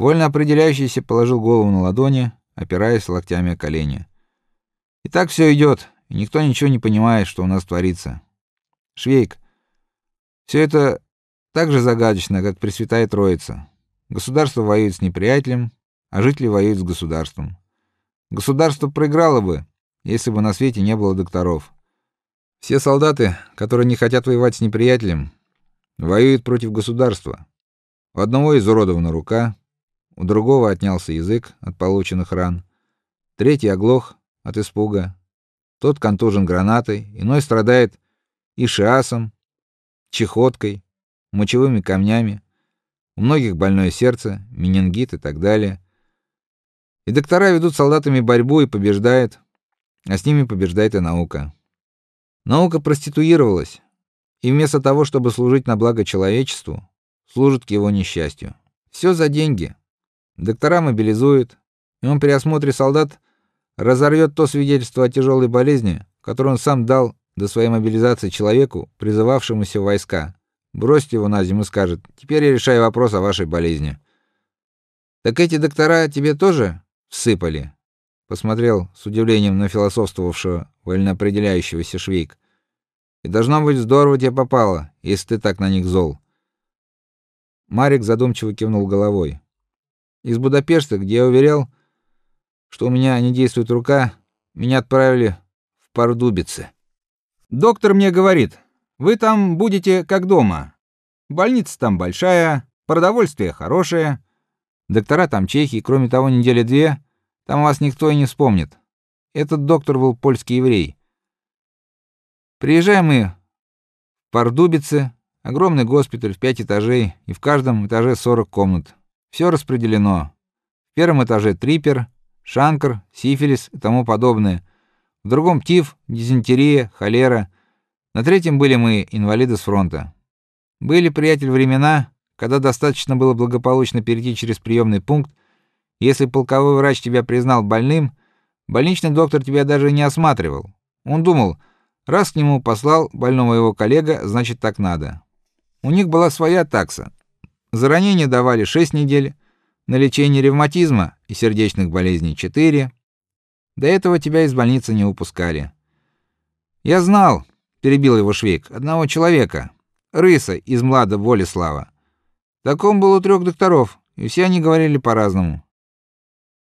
Вольно определяющийся положил голову на ладони, опираясь локтями о колени. И так все идет, и никто ничего не понимает, что у нас творится. Швейк. Все это так же загадочно, как Пресвятая Троица. Государство воюет с неприятелем, а жители воюют с государством. Государство проиграло бы, если бы на свете не было докторов. Все солдаты, которые не хотят воевать с неприятелем, воюют против государства. У одного изуродована рука, у другого отнялся язык от полученных ран, третий оглох от испуга, тот контужен гранатой, иной страдает ишиасом, чехоткой, мочевыми камнями, у многих больное сердце, менингит и так далее. И доктора ведут солдатами борьбу и побеждают, а с ними побеждает и наука. Наука проституировалась, и вместо того, чтобы служить на благо человечеству, служит к его несчастью. Все за деньги. Доктора мобилизуют, и он при осмотре солдат разорвет то свидетельство о тяжелой болезни, которое он сам дал до своей мобилизации человеку, призывавшемуся в войска. Бросит его на и скажет: "Теперь я решаю вопрос о вашей болезни". Так эти доктора тебе тоже всыпали? Посмотрел с удивлением на философствовавшего вольноопределяющегося Швейк. И должно быть здорово тебе попало, если ты так на них зол. Марик задумчиво кивнул головой. Из Будапешта, где я уверял, что у меня не действует рука, меня отправили в Пардубице. Доктор мне говорит: "Вы там будете как дома. Больница там большая, продовольствие хорошее, доктора там чехи, кроме того, недели две там вас никто и не вспомнит. Этот доктор был польский еврей. Приезжаем мы в Пардубице, огромный госпиталь в пять этажей, и в каждом этаже 40 комнат. Все распределено. В первом этаже трипер, шанкр, сифилис и тому подобное. В другом тиф, дизентерия, холера. На третьем были мы, инвалиды с фронта. Были, приятель, времена, когда достаточно было благополучно перейти через приемный пункт. Если полковой врач тебя признал больным, больничный доктор тебя даже не осматривал. Он думал, раз к нему послал больного его коллега, значит так надо. У них была своя такса. За ранение давали 6 недель, на лечение ревматизма и сердечных болезней 4. До этого тебя из больницы не упускали. Я знал, перебил его Швейк, одного человека, рыса из Млада Волеслава. Так он был у трех докторов, и все они говорили по-разному.